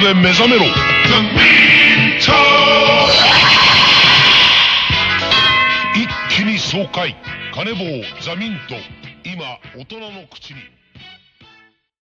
トで目覚めろ。一気に爽快。金棒ザミント今大人の口に。